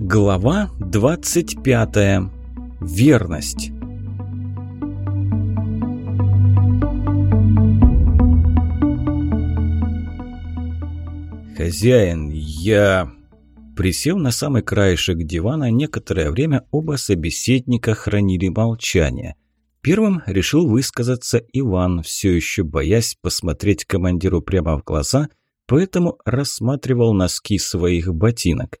Глава 25. Верность. «Хозяин, я...» Присев на самый краешек дивана, некоторое время оба собеседника хранили молчание. Первым решил высказаться Иван, все еще боясь посмотреть командиру прямо в глаза, поэтому рассматривал носки своих ботинок.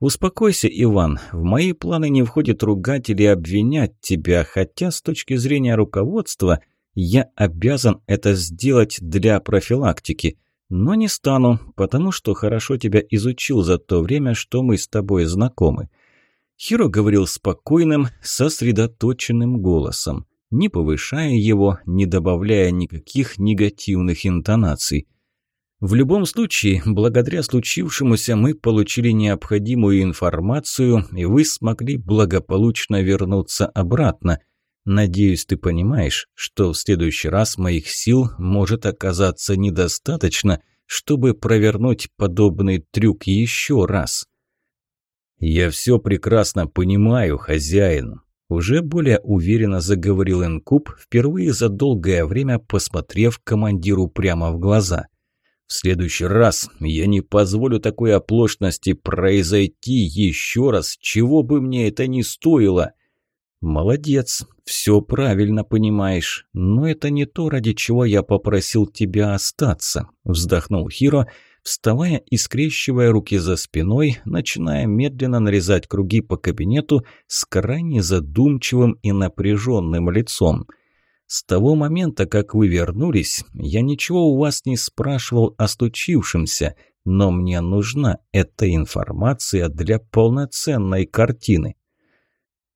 «Успокойся, Иван, в мои планы не входит ругать или обвинять тебя, хотя с точки зрения руководства я обязан это сделать для профилактики. Но не стану, потому что хорошо тебя изучил за то время, что мы с тобой знакомы». Хиро говорил спокойным, сосредоточенным голосом, не повышая его, не добавляя никаких негативных интонаций – в любом случае, благодаря случившемуся мы получили необходимую информацию, и вы смогли благополучно вернуться обратно. Надеюсь, ты понимаешь, что в следующий раз моих сил может оказаться недостаточно, чтобы провернуть подобный трюк еще раз. «Я все прекрасно понимаю, хозяин», – уже более уверенно заговорил Инкуб, впервые за долгое время посмотрев командиру прямо в глаза – в следующий раз я не позволю такой оплошности произойти еще раз, чего бы мне это ни стоило. Молодец, все правильно понимаешь, но это не то, ради чего я попросил тебя остаться, вздохнул Хиро, вставая и скрещивая руки за спиной, начиная медленно нарезать круги по кабинету с крайне задумчивым и напряженным лицом – с того момента, как вы вернулись, я ничего у вас не спрашивал о случившемся, но мне нужна эта информация для полноценной картины.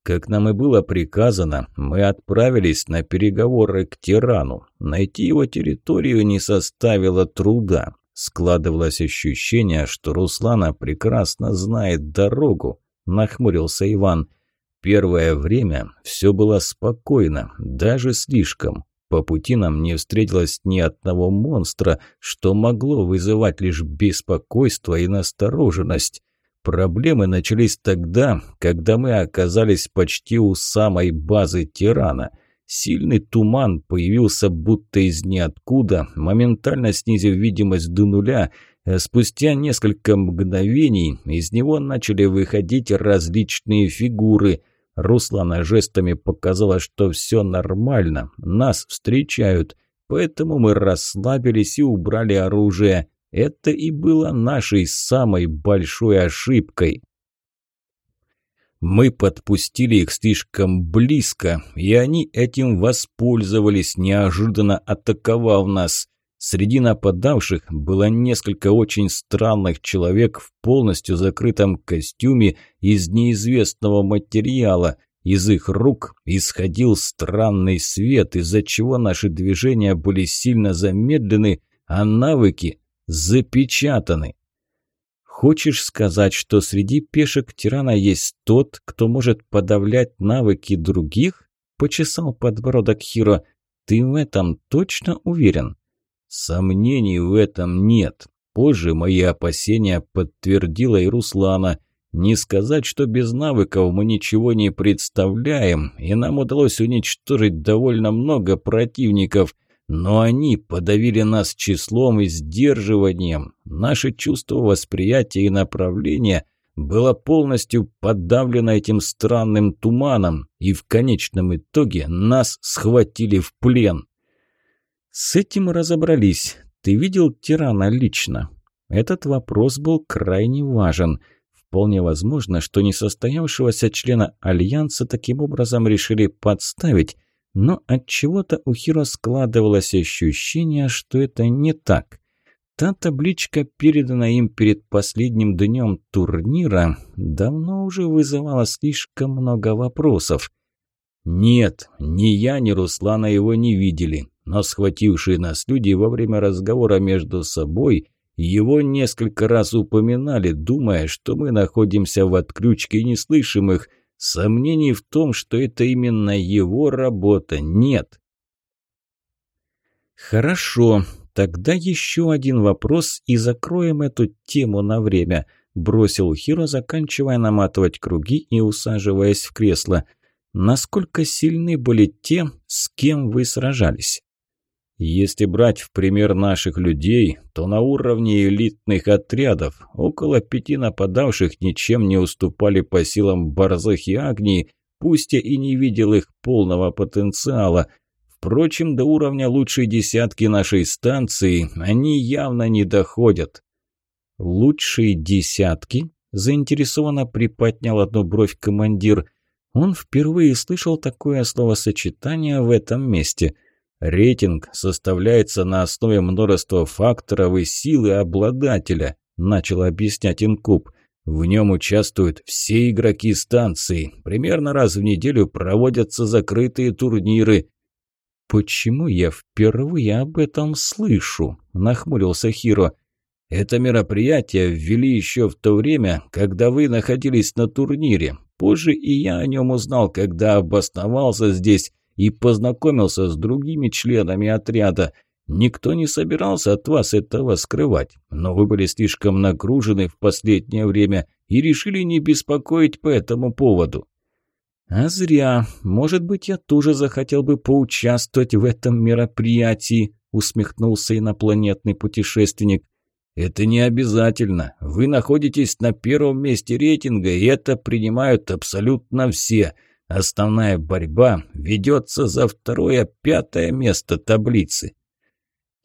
Как нам и было приказано, мы отправились на переговоры к тирану. Найти его территорию не составило труда. Складывалось ощущение, что Руслана прекрасно знает дорогу, нахмурился Иван – Первое время все было спокойно, даже слишком. По пути нам не встретилось ни одного монстра, что могло вызывать лишь беспокойство и настороженность. Проблемы начались тогда, когда мы оказались почти у самой базы тирана. Сильный туман появился будто из ниоткуда, моментально снизив видимость до нуля – Спустя несколько мгновений из него начали выходить различные фигуры. Руслана жестами показала, что все нормально, нас встречают, поэтому мы расслабились и убрали оружие. Это и было нашей самой большой ошибкой. Мы подпустили их слишком близко, и они этим воспользовались, неожиданно атаковав нас. Среди нападавших было несколько очень странных человек в полностью закрытом костюме из неизвестного материала. Из их рук исходил странный свет, из-за чего наши движения были сильно замедлены, а навыки запечатаны. Хочешь сказать, что среди пешек тирана есть тот, кто может подавлять навыки других? Почесал подбородок Хиро. Ты в этом точно уверен? Сомнений в этом нет. Позже мои опасения подтвердила и Руслана. Не сказать, что без навыков мы ничего не представляем, и нам удалось уничтожить довольно много противников, но они подавили нас числом и сдерживанием. Наше чувство восприятия и направления было полностью подавлено этим странным туманом, и в конечном итоге нас схватили в плен. С этим разобрались. Ты видел тирана лично? Этот вопрос был крайне важен. Вполне возможно, что несостоявшегося члена Альянса таким образом решили подставить, но от чего то у Хиро складывалось ощущение, что это не так. Та табличка, переданная им перед последним днем турнира, давно уже вызывала слишком много вопросов. «Нет, ни я, ни Руслана его не видели но схватившие нас люди во время разговора между собой его несколько раз упоминали, думая, что мы находимся в отключке и не слышим их. Сомнений в том, что это именно его работа, нет. Хорошо, тогда еще один вопрос и закроем эту тему на время. бросил Хиро, заканчивая наматывать круги и усаживаясь в кресло. Насколько сильны были те, с кем вы сражались? Если брать в пример наших людей, то на уровне элитных отрядов около пяти нападавших ничем не уступали по силам Борзых и Агнии, пусть я и не видел их полного потенциала. Впрочем, до уровня лучшей десятки нашей станции они явно не доходят. «Лучшие десятки?» – заинтересованно приподнял одну бровь командир. Он впервые слышал такое словосочетание в этом месте. «Рейтинг составляется на основе множества факторов и силы обладателя», – начал объяснять Инкуб. В нем участвуют все игроки станции. Примерно раз в неделю проводятся закрытые турниры. «Почему я впервые об этом слышу?» – нахмурился Хиро. «Это мероприятие ввели еще в то время, когда вы находились на турнире. Позже и я о нем узнал, когда обосновался здесь и познакомился с другими членами отряда. Никто не собирался от вас этого скрывать, но вы были слишком нагружены в последнее время и решили не беспокоить по этому поводу. А зря. Может быть, я тоже захотел бы поучаствовать в этом мероприятии, усмехнулся инопланетный путешественник. Это не обязательно. Вы находитесь на первом месте рейтинга, и это принимают абсолютно все. Основная борьба ведется за второе-пятое место таблицы.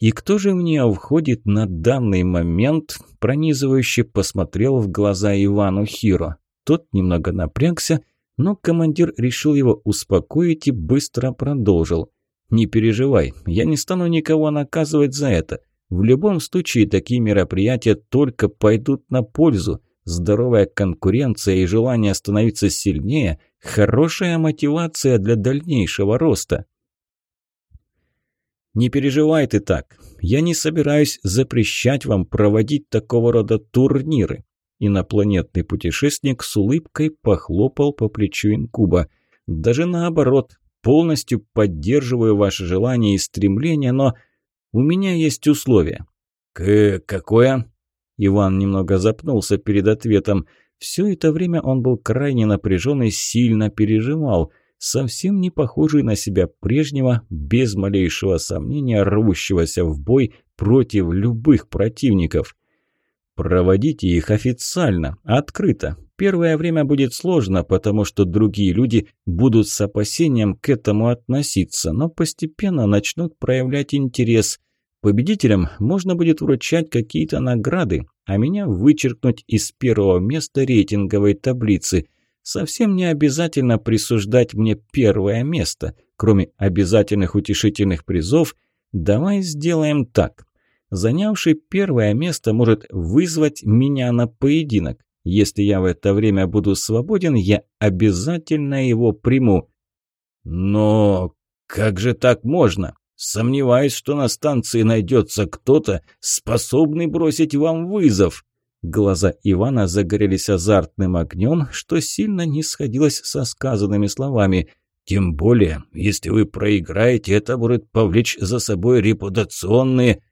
И кто же в нее входит на данный момент, пронизывающе посмотрел в глаза Ивану Хиро. Тот немного напрягся, но командир решил его успокоить и быстро продолжил. «Не переживай, я не стану никого наказывать за это. В любом случае такие мероприятия только пойдут на пользу. Здоровая конкуренция и желание становиться сильнее – хорошая мотивация для дальнейшего роста». «Не переживай ты так. Я не собираюсь запрещать вам проводить такого рода турниры». Инопланетный путешественник с улыбкой похлопал по плечу инкуба. «Даже наоборот, полностью поддерживаю ваше желание и стремление, но у меня есть условие». «К... какое?» Иван немного запнулся перед ответом. Все это время он был крайне напряжен и сильно переживал – совсем не похожий на себя прежнего, без малейшего сомнения рвущегося в бой против любых противников. Проводите их официально, открыто. Первое время будет сложно, потому что другие люди будут с опасением к этому относиться, но постепенно начнут проявлять интерес. Победителям можно будет вручать какие-то награды, а меня вычеркнуть из первого места рейтинговой таблицы – Совсем не обязательно присуждать мне первое место. Кроме обязательных утешительных призов, давай сделаем так. Занявший первое место может вызвать меня на поединок. Если я в это время буду свободен, я обязательно его приму. Но как же так можно? Сомневаюсь, что на станции найдется кто-то, способный бросить вам вызов. Глаза Ивана загорелись азартным огнем, что сильно не сходилось со сказанными словами. «Тем более, если вы проиграете, это будет повлечь за собой репутационные...»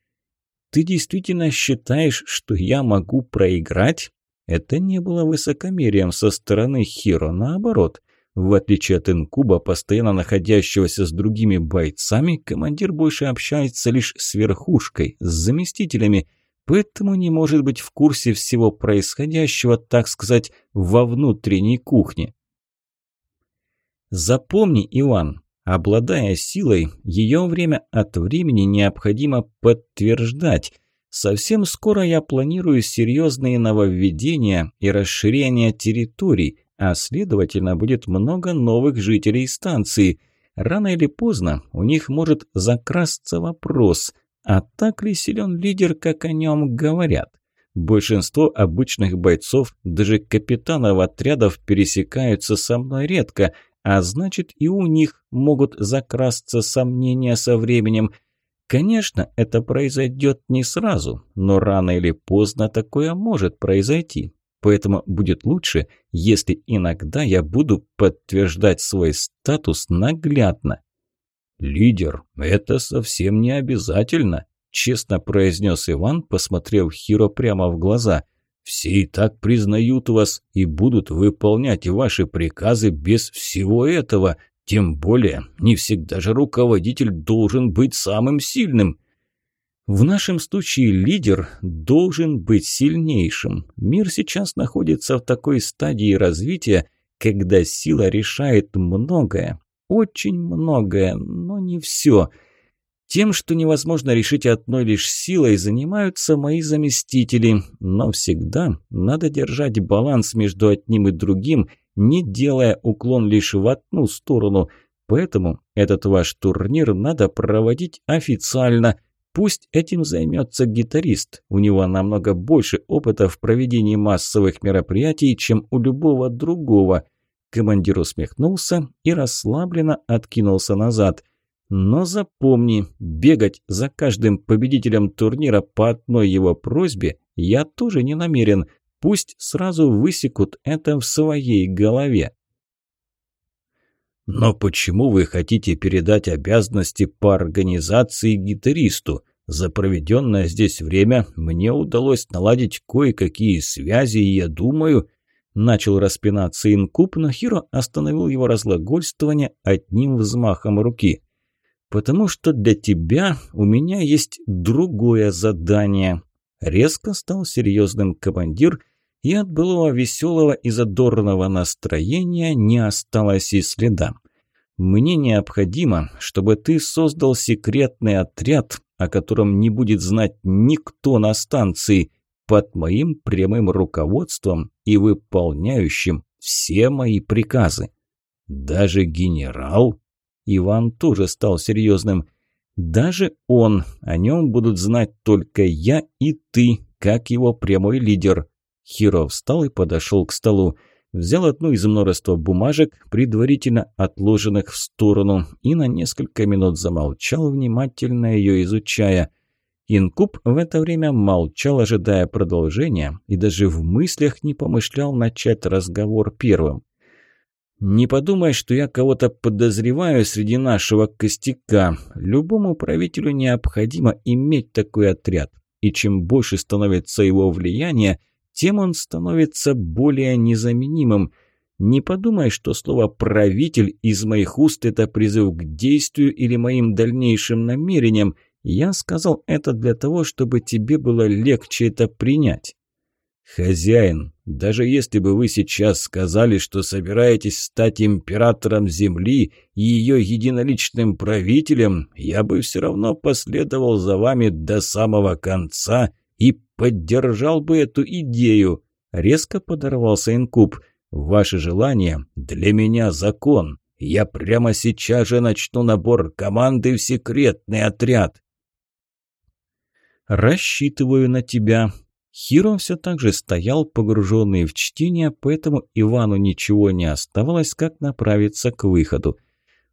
«Ты действительно считаешь, что я могу проиграть?» Это не было высокомерием со стороны Хиро, наоборот. В отличие от Инкуба, постоянно находящегося с другими бойцами, командир больше общается лишь с верхушкой, с заместителями – поэтому не может быть в курсе всего происходящего, так сказать, во внутренней кухне. Запомни, Иван, обладая силой, ее время от времени необходимо подтверждать. Совсем скоро я планирую серьезные нововведения и расширение территорий, а следовательно будет много новых жителей станции. Рано или поздно у них может закрасться вопрос – а так ли силен лидер, как о нем говорят? Большинство обычных бойцов, даже капитанов отрядов, пересекаются со мной редко, а значит и у них могут закрасться сомнения со временем. Конечно, это произойдет не сразу, но рано или поздно такое может произойти. Поэтому будет лучше, если иногда я буду подтверждать свой статус наглядно. «Лидер, это совсем не обязательно», – честно произнес Иван, посмотрев Хиро прямо в глаза. Все и так признают вас и будут выполнять ваши приказы без всего этого. Тем более, не всегда же руководитель должен быть самым сильным. В нашем случае лидер должен быть сильнейшим. Мир сейчас находится в такой стадии развития, когда сила решает многое, очень многое, но не все – тем, что невозможно решить одной лишь силой, занимаются мои заместители, но всегда надо держать баланс между одним и другим, не делая уклон лишь в одну сторону. Поэтому этот ваш турнир надо проводить официально. Пусть этим займется гитарист, у него намного больше опыта в проведении массовых мероприятий, чем у любого другого. Командир усмехнулся и расслабленно откинулся назад – но запомни, бегать за каждым победителем турнира по одной его просьбе я тоже не намерен. Пусть сразу высекут это в своей голове. Но почему вы хотите передать обязанности по организации гитаристу? За проведенное здесь время мне удалось наладить кое-какие связи, и я думаю... Начал распинаться инкуб, но Хиро остановил его разглагольствование одним взмахом руки потому что для тебя у меня есть другое задание». Резко стал серьезным командир, и от былого веселого и задорного настроения не осталось и следа. «Мне необходимо, чтобы ты создал секретный отряд, о котором не будет знать никто на станции, под моим прямым руководством и выполняющим все мои приказы. Даже генерал Иван тоже стал серьезным. «Даже он, о нем будут знать только я и ты, как его прямой лидер». Хиро встал и подошел к столу. Взял одну из множества бумажек, предварительно отложенных в сторону, и на несколько минут замолчал, внимательно ее изучая. Инкуб в это время молчал, ожидая продолжения, и даже в мыслях не помышлял начать разговор первым. Не подумай, что я кого-то подозреваю среди нашего костяка. Любому правителю необходимо иметь такой отряд. И чем больше становится его влияние, тем он становится более незаменимым. Не подумай, что слово «правитель» из моих уст – это призыв к действию или моим дальнейшим намерениям. Я сказал это для того, чтобы тебе было легче это принять. «Хозяин, даже если бы вы сейчас сказали, что собираетесь стать императором Земли и ее единоличным правителем, я бы все равно последовал за вами до самого конца поддержал бы эту идею», — резко подорвался Инкуб. «Ваше желание для меня закон. Я прямо сейчас же начну набор команды в секретный отряд». «Рассчитываю на тебя», Хиро все так же стоял, погруженный в чтение, поэтому Ивану ничего не оставалось, как направиться к выходу.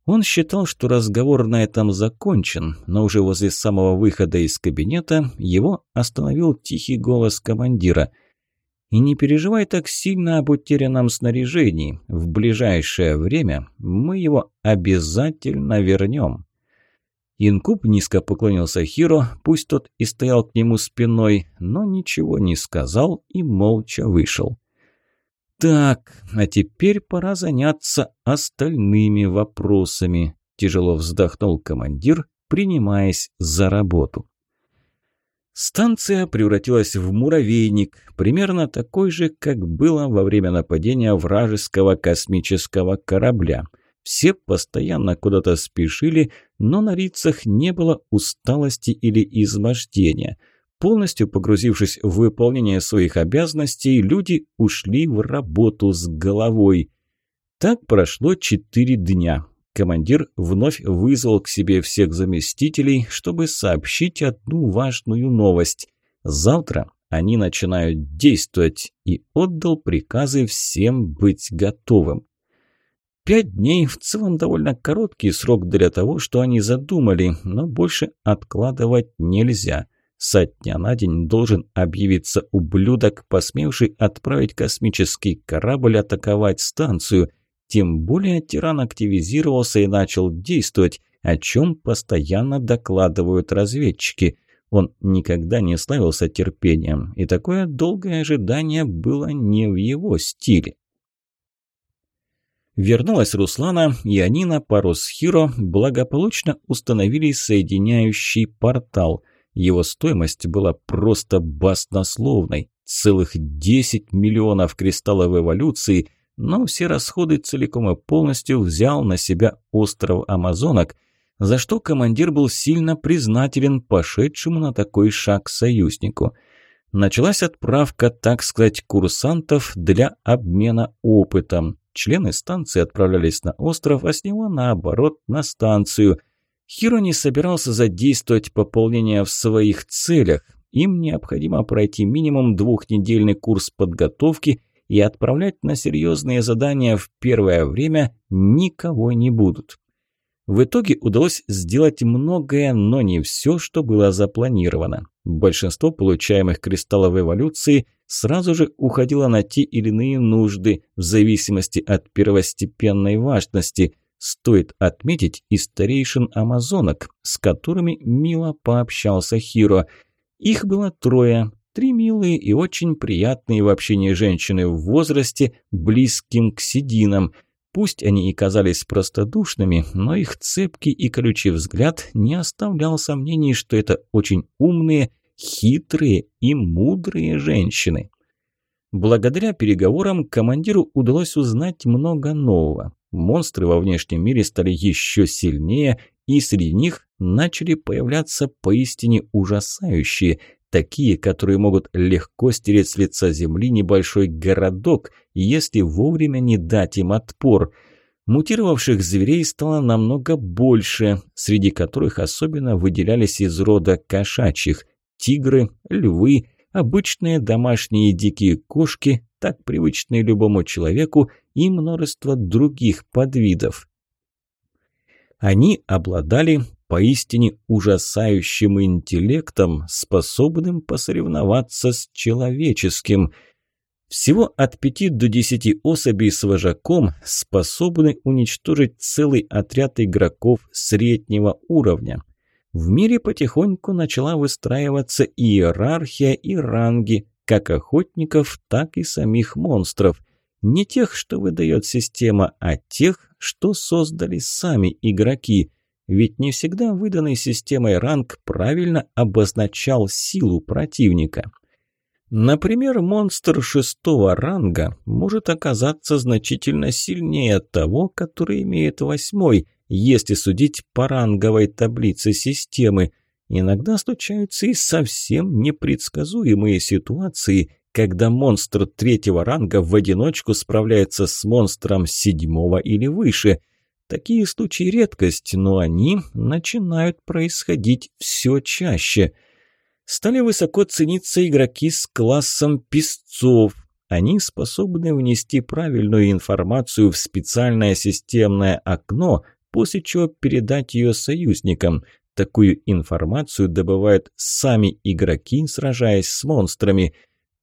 Он считал, что разговор на этом закончен, но уже возле самого выхода из кабинета его остановил тихий голос командира. «И не переживай так сильно об утерянном снаряжении. В ближайшее время мы его обязательно вернем». Инкуб низко поклонился Хиро, пусть тот и стоял к нему спиной, но ничего не сказал и молча вышел. «Так, а теперь пора заняться остальными вопросами», – тяжело вздохнул командир, принимаясь за работу. Станция превратилась в муравейник, примерно такой же, как было во время нападения вражеского космического корабля – все постоянно куда-то спешили, но на лицах не было усталости или измождения. Полностью погрузившись в выполнение своих обязанностей, люди ушли в работу с головой. Так прошло четыре дня. Командир вновь вызвал к себе всех заместителей, чтобы сообщить одну важную новость. Завтра они начинают действовать и отдал приказы всем быть готовым. Пять дней в целом довольно короткий срок для того, что они задумали, но больше откладывать нельзя. Со дня на день должен объявиться ублюдок, посмевший отправить космический корабль атаковать станцию. Тем более тиран активизировался и начал действовать, о чем постоянно докладывают разведчики. Он никогда не славился терпением, и такое долгое ожидание было не в его стиле. Вернулась Руслана, и они на пару с Хиро благополучно установили соединяющий портал. Его стоимость была просто баснословной – целых 10 миллионов кристаллов эволюции, но все расходы целиком и полностью взял на себя остров Амазонок, за что командир был сильно признателен пошедшему на такой шаг союзнику. Началась отправка, так сказать, курсантов для обмена опытом. Члены станции отправлялись на остров, а с него, наоборот, на станцию. Хиро не собирался задействовать пополнение в своих целях. Им необходимо пройти минимум двухнедельный курс подготовки и отправлять на серьезные задания в первое время никого не будут. В итоге удалось сделать многое, но не все, что было запланировано. Большинство получаемых кристаллов эволюции сразу же уходило на те или иные нужды, в зависимости от первостепенной важности. Стоит отметить и старейшин амазонок, с которыми мило пообщался Хиро. Их было трое, три милые и очень приятные в общении женщины в возрасте, близким к сединам. Пусть они и казались простодушными, но их цепкий и колючий взгляд не оставлял сомнений, что это очень умные хитрые и мудрые женщины. Благодаря переговорам командиру удалось узнать много нового. Монстры во внешнем мире стали еще сильнее, и среди них начали появляться поистине ужасающие, такие, которые могут легко стереть с лица земли небольшой городок, если вовремя не дать им отпор. Мутировавших зверей стало намного больше, среди которых особенно выделялись из рода кошачьих тигры, львы, обычные домашние дикие кошки, так привычные любому человеку, и множество других подвидов. Они обладали поистине ужасающим интеллектом, способным посоревноваться с человеческим. Всего от пяти до десяти особей с вожаком способны уничтожить целый отряд игроков среднего уровня. В мире потихоньку начала выстраиваться иерархия и ранги, как охотников, так и самих монстров. Не тех, что выдает система, а тех, что создали сами игроки. Ведь не всегда выданный системой ранг правильно обозначал силу противника. Например, монстр шестого ранга может оказаться значительно сильнее того, который имеет восьмой, если судить по ранговой таблице системы. Иногда случаются и совсем непредсказуемые ситуации, когда монстр третьего ранга в одиночку справляется с монстром седьмого или выше. Такие случаи редкость, но они начинают происходить все чаще. Стали высоко цениться игроки с классом песцов. Они способны внести правильную информацию в специальное системное окно, после чего передать ее союзникам. Такую информацию добывают сами игроки, сражаясь с монстрами.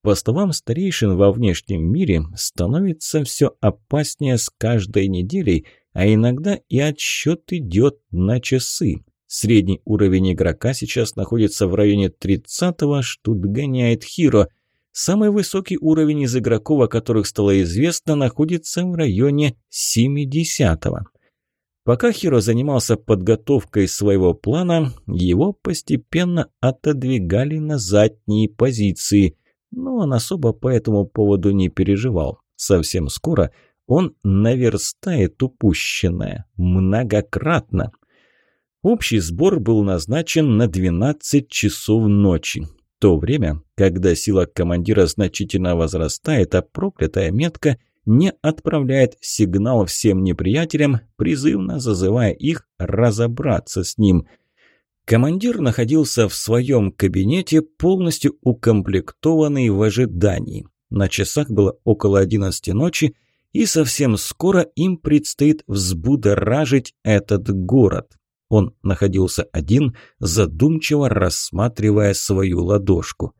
По словам старейшин во внешнем мире, становится все опаснее с каждой неделей, а иногда и отсчет идет на часы. Средний уровень игрока сейчас находится в районе 30-го, что догоняет Хиро. Самый высокий уровень из игроков, о которых стало известно, находится в районе 70-го. Пока Хиро занимался подготовкой своего плана, его постепенно отодвигали на задние позиции. Но он особо по этому поводу не переживал. Совсем скоро он наверстает упущенное. Многократно. Общий сбор был назначен на 12 часов ночи. То время, когда сила командира значительно возрастает, а проклятая метка – не отправляет сигнал всем неприятелям, призывно зазывая их разобраться с ним. Командир находился в своем кабинете, полностью укомплектованный в ожидании. На часах было около 11 ночи, и совсем скоро им предстоит взбудоражить этот город. Он находился один, задумчиво рассматривая свою ладошку.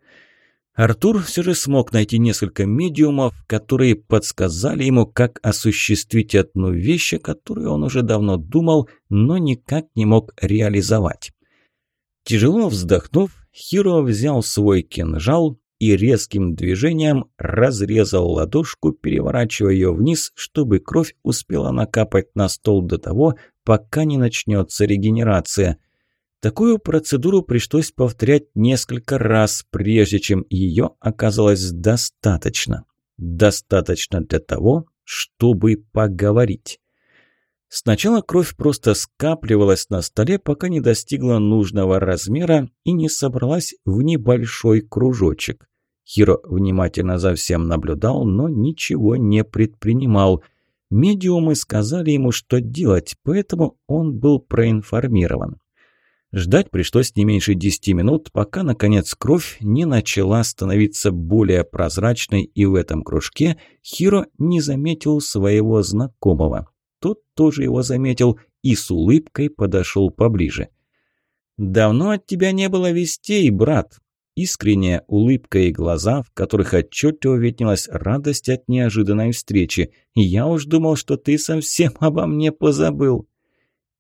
Артур все же смог найти несколько медиумов, которые подсказали ему, как осуществить одну вещь, о которой он уже давно думал, но никак не мог реализовать. Тяжело вздохнув, Хиро взял свой кинжал и резким движением разрезал ладошку, переворачивая ее вниз, чтобы кровь успела накапать на стол до того, пока не начнется регенерация. Такую процедуру пришлось повторять несколько раз, прежде чем ее оказалось достаточно. Достаточно для того, чтобы поговорить. Сначала кровь просто скапливалась на столе, пока не достигла нужного размера и не собралась в небольшой кружочек. Хиро внимательно за всем наблюдал, но ничего не предпринимал. Медиумы сказали ему, что делать, поэтому он был проинформирован. Ждать пришлось не меньше десяти минут, пока, наконец, кровь не начала становиться более прозрачной, и в этом кружке Хиро не заметил своего знакомого. Тот тоже его заметил и с улыбкой подошел поближе. «Давно от тебя не было вестей, брат», Искренняя улыбка и глаза, в которых отчетливо виднелась радость от неожиданной встречи. «Я уж думал, что ты совсем обо мне позабыл».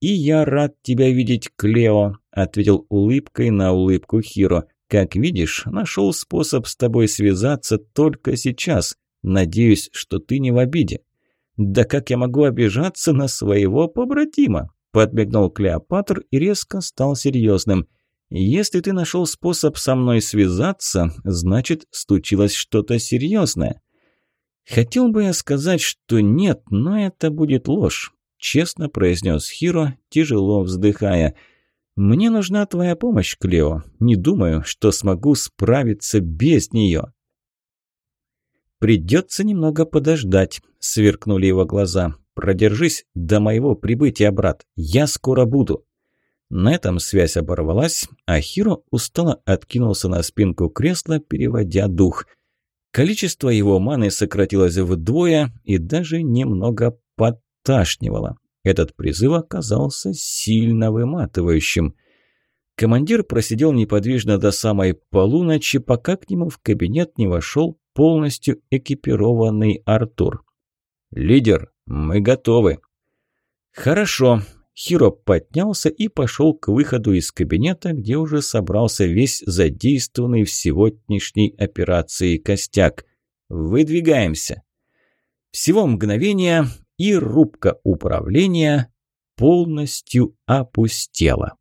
«И я рад тебя видеть, Клео», – ответил улыбкой на улыбку Хиро. «Как видишь, нашел способ с тобой связаться только сейчас. Надеюсь, что ты не в обиде». «Да как я могу обижаться на своего побратима?» – подмигнул Клеопатр и резко стал серьезным – если ты нашел способ со мной связаться, значит, случилось что-то серьезное. Хотел бы я сказать, что нет, но это будет ложь, честно произнес Хиро, тяжело вздыхая. Мне нужна твоя помощь, Клео. Не думаю, что смогу справиться без нее. Придется немного подождать, сверкнули его глаза. Продержись до моего прибытия, брат. Я скоро буду. На этом связь оборвалась, а Хиро устало откинулся на спинку кресла, переводя дух. Количество его маны сократилось вдвое и даже немного подташнивало. Этот призыв оказался сильно выматывающим. Командир просидел неподвижно до самой полуночи, пока к нему в кабинет не вошел полностью экипированный Артур. «Лидер, мы готовы». «Хорошо», Хиро поднялся и пошел к выходу из кабинета, где уже собрался весь задействованный в сегодняшней операции костяк. «Выдвигаемся!» Всего мгновения, и рубка управления полностью опустела.